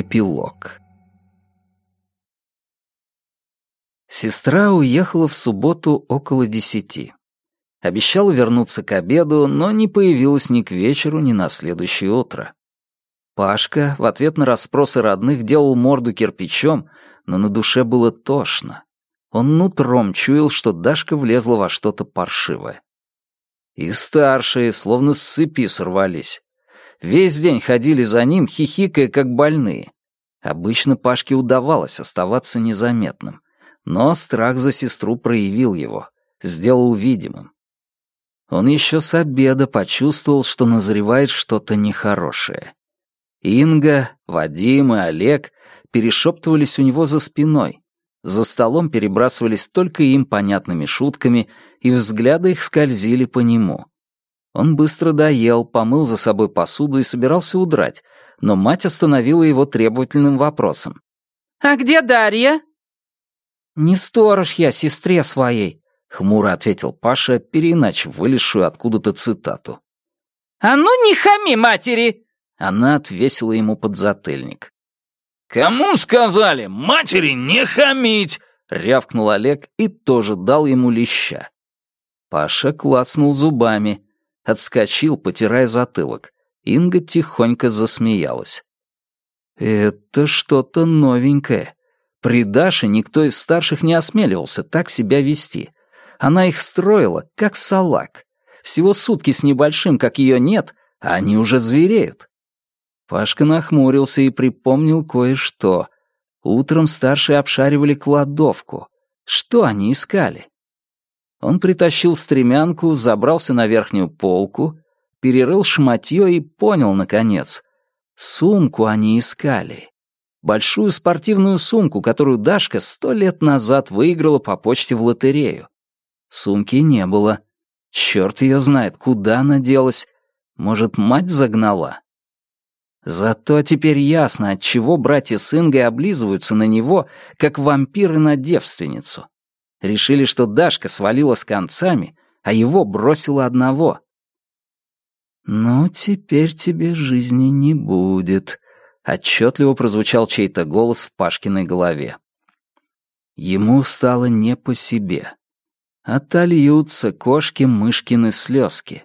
Эпилог Сестра уехала в субботу около десяти. Обещала вернуться к обеду, но не появилась ни к вечеру, ни на следующее утро. Пашка в ответ на расспросы родных делал морду кирпичом, но на душе было тошно. Он нутром чуял, что Дашка влезла во что-то паршивое. И старшие, словно с цепи сорвались. Весь день ходили за ним, хихикая, как больные. Обычно Пашке удавалось оставаться незаметным. Но страх за сестру проявил его, сделал видимым. Он еще с обеда почувствовал, что назревает что-то нехорошее. Инга, Вадим и Олег перешептывались у него за спиной. За столом перебрасывались только им понятными шутками, и взгляды их скользили по нему. Он быстро доел, помыл за собой посуду и собирался удрать, но мать остановила его требовательным вопросом. «А где Дарья?» «Не сторож я сестре своей», — хмуро ответил Паша, переиначив вылезшую откуда-то цитату. «А ну не хами матери!» Она отвесила ему подзатыльник. «Кому сказали? Матери не хамить!» — рявкнул Олег и тоже дал ему леща. Паша клацнул зубами, отскочил, потирая затылок. Инга тихонько засмеялась. «Это что-то новенькое. При Даше никто из старших не осмеливался так себя вести. Она их строила, как салак. Всего сутки с небольшим, как ее нет, а они уже звереют. Пашка нахмурился и припомнил кое-что. Утром старшие обшаривали кладовку. Что они искали? Он притащил стремянку, забрался на верхнюю полку, перерыл шматье и понял, наконец. Сумку они искали большую спортивную сумку, которую Дашка сто лет назад выиграла по почте в лотерею. Сумки не было. Черт ее знает, куда она делась. Может, мать загнала? Зато теперь ясно, от чего братья с Ингой облизываются на него, как вампиры на девственницу. Решили, что Дашка свалила с концами, а его бросила одного. «Ну, теперь тебе жизни не будет», отчетливо прозвучал чей-то голос в Пашкиной голове. Ему стало не по себе. Отольются кошки-мышкины слезки.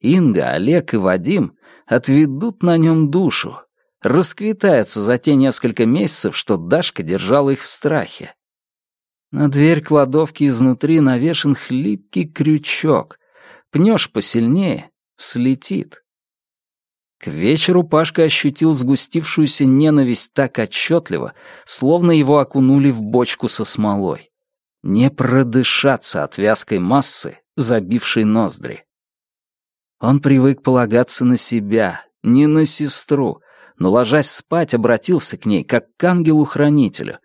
Инга, Олег и Вадим отведут на нем душу, расквитаются за те несколько месяцев, что Дашка держала их в страхе. На дверь кладовки изнутри навешен хлипкий крючок. Пнешь посильнее — слетит. К вечеру Пашка ощутил сгустившуюся ненависть так отчетливо, словно его окунули в бочку со смолой. Не продышаться от вязкой массы, забившей ноздри. Он привык полагаться на себя, не на сестру, но, ложась спать, обратился к ней, как к ангелу-хранителю.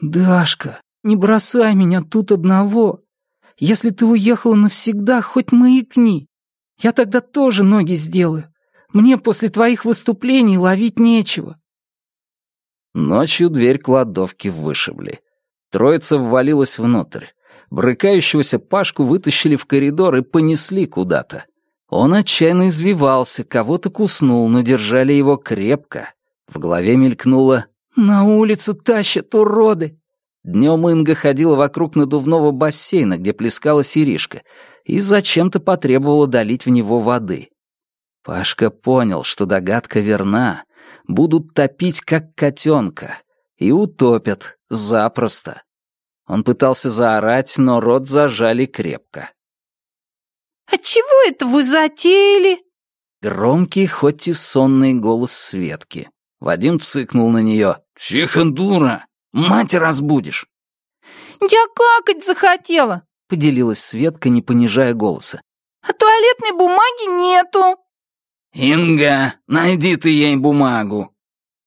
«Дашка, не бросай меня тут одного. Если ты уехала навсегда, хоть маякни. Я тогда тоже ноги сделаю. Мне после твоих выступлений ловить нечего». Ночью дверь кладовки вышибли. Троица ввалилась внутрь. Брыкающегося Пашку вытащили в коридор и понесли куда-то. Он отчаянно извивался, кого-то куснул, но держали его крепко. В голове мелькнуло «На улицу тащат уроды!» Днем Инга ходила вокруг надувного бассейна, где плескалась Иришка, и зачем-то потребовала долить в него воды. Пашка понял, что догадка верна. Будут топить, как котенка. И утопят. Запросто. Он пытался заорать, но рот зажали крепко. «А чего это вы затеяли?» Громкий, хоть и сонный голос Светки. Вадим цыкнул на нее. «Тихо, дура! Мать разбудишь!» «Я какать захотела!» — поделилась Светка, не понижая голоса. «А туалетной бумаги нету!» «Инга, найди ты ей бумагу!»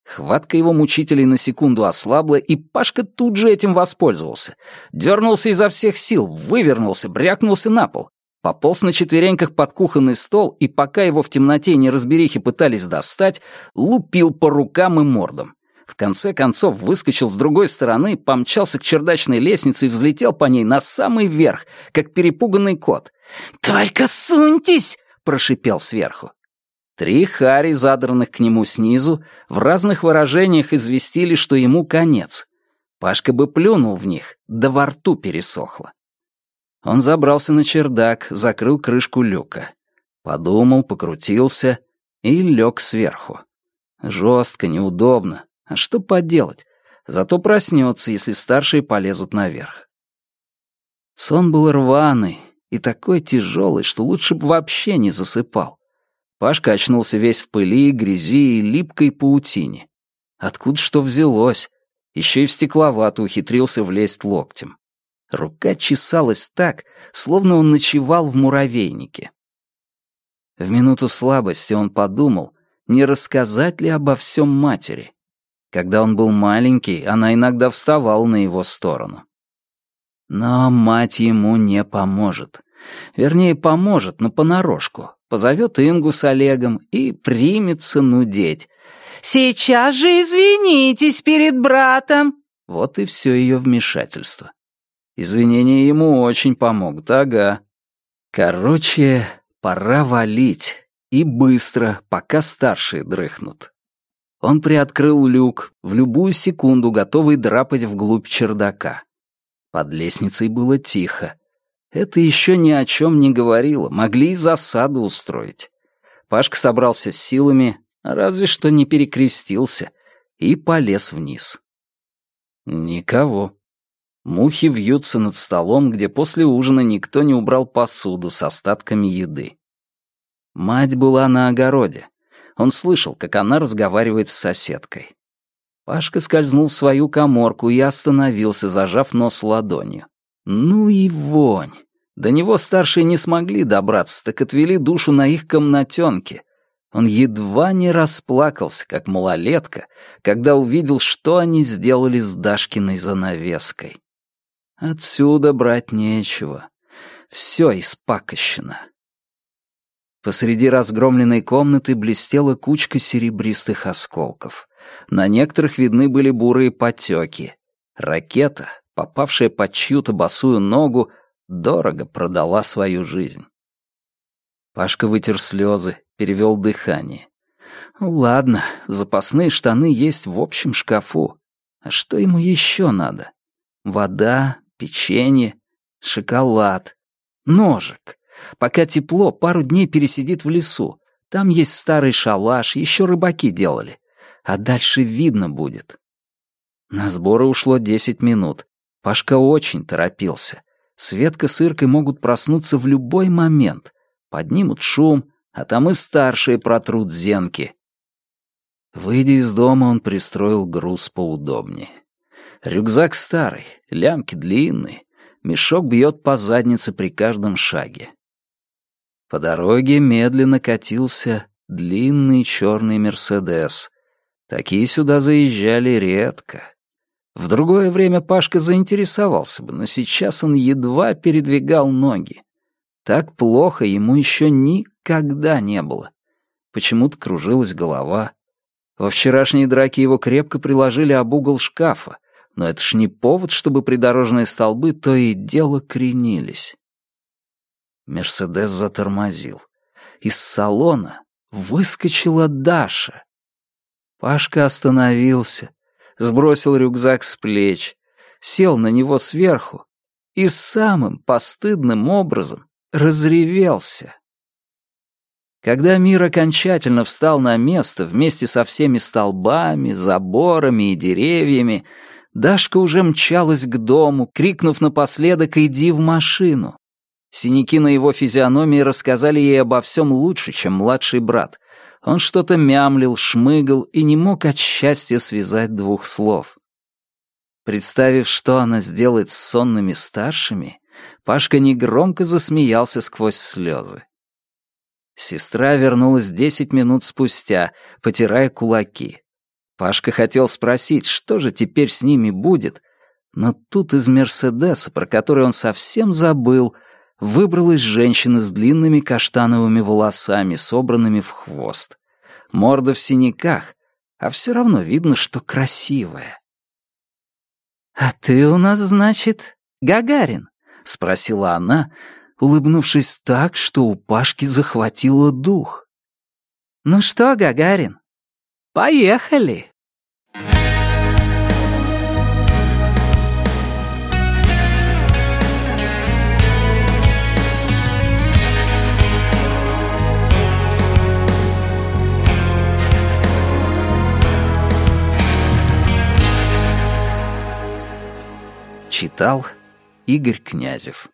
Хватка его мучителей на секунду ослабла, и Пашка тут же этим воспользовался. Дернулся изо всех сил, вывернулся, брякнулся на пол. Пополз на четвереньках под кухонный стол, и пока его в темноте и неразберихе пытались достать, лупил по рукам и мордам. В конце концов выскочил с другой стороны, помчался к чердачной лестнице и взлетел по ней на самый верх, как перепуганный кот. «Только суньтесь!» — прошипел сверху. Три хари, задранных к нему снизу, в разных выражениях известили, что ему конец. Пашка бы плюнул в них, да во рту пересохло. Он забрался на чердак, закрыл крышку люка. Подумал, покрутился и лег сверху. Жестко, неудобно. А что поделать? Зато проснется, если старшие полезут наверх. Сон был рваный и такой тяжелый, что лучше бы вообще не засыпал. Пашка очнулся весь в пыли, грязи и липкой паутине. Откуда что взялось? Еще и в стекловату ухитрился влезть локтем. Рука чесалась так, словно он ночевал в муравейнике. В минуту слабости он подумал, не рассказать ли обо всем матери. Когда он был маленький, она иногда вставала на его сторону. Но мать ему не поможет. Вернее, поможет, но понарошку. Позовет Ингу с Олегом и примется нудеть. «Сейчас же извинитесь перед братом!» Вот и все ее вмешательство. Извинения ему очень помогут, ага. Короче, пора валить. И быстро, пока старшие дрыхнут. Он приоткрыл люк, в любую секунду готовый драпать вглубь чердака. Под лестницей было тихо. Это еще ни о чем не говорило, могли и засаду устроить. Пашка собрался с силами, разве что не перекрестился, и полез вниз. Никого. Мухи вьются над столом, где после ужина никто не убрал посуду с остатками еды. Мать была на огороде. Он слышал, как она разговаривает с соседкой. Пашка скользнул в свою коморку и остановился, зажав нос ладонью. Ну и вонь! До него старшие не смогли добраться, так отвели душу на их комнатенке. Он едва не расплакался, как малолетка, когда увидел, что они сделали с Дашкиной занавеской. Отсюда брать нечего. Все испакощено. Посреди разгромленной комнаты блестела кучка серебристых осколков. На некоторых видны были бурые потеки. Ракета, попавшая под чью-то босую ногу, дорого продала свою жизнь. Пашка вытер слезы, перевел дыхание. Ладно, запасные штаны есть в общем шкафу. А что ему еще надо? Вода, печенье, шоколад, ножик. Пока тепло, пару дней пересидит в лесу. Там есть старый шалаш, еще рыбаки делали а дальше видно будет. На сборы ушло десять минут. Пашка очень торопился. Светка с Иркой могут проснуться в любой момент. Поднимут шум, а там и старшие протрут зенки. Выйдя из дома, он пристроил груз поудобнее. Рюкзак старый, лямки длинные, мешок бьет по заднице при каждом шаге. По дороге медленно катился длинный черный «Мерседес», Такие сюда заезжали редко. В другое время Пашка заинтересовался бы, но сейчас он едва передвигал ноги. Так плохо ему еще никогда не было. Почему-то кружилась голова. Во вчерашней драке его крепко приложили об угол шкафа, но это ж не повод, чтобы придорожные столбы то и дело кренились. Мерседес затормозил. Из салона выскочила Даша. Пашка остановился, сбросил рюкзак с плеч, сел на него сверху и самым постыдным образом разревелся. Когда мир окончательно встал на место вместе со всеми столбами, заборами и деревьями, Дашка уже мчалась к дому, крикнув напоследок «Иди в машину!». Синяки на его физиономии рассказали ей обо всем лучше, чем младший брат, он что-то мямлил, шмыгал и не мог от счастья связать двух слов. Представив, что она сделает с сонными старшими, Пашка негромко засмеялся сквозь слезы. Сестра вернулась десять минут спустя, потирая кулаки. Пашка хотел спросить, что же теперь с ними будет, но тут из «Мерседеса», про который он совсем забыл, — выбралась женщина с длинными каштановыми волосами, собранными в хвост. Морда в синяках, а все равно видно, что красивая. «А ты у нас, значит, Гагарин?» — спросила она, улыбнувшись так, что у Пашки захватило дух. Ну что, Гагарин, поехали. Читал Игорь Князев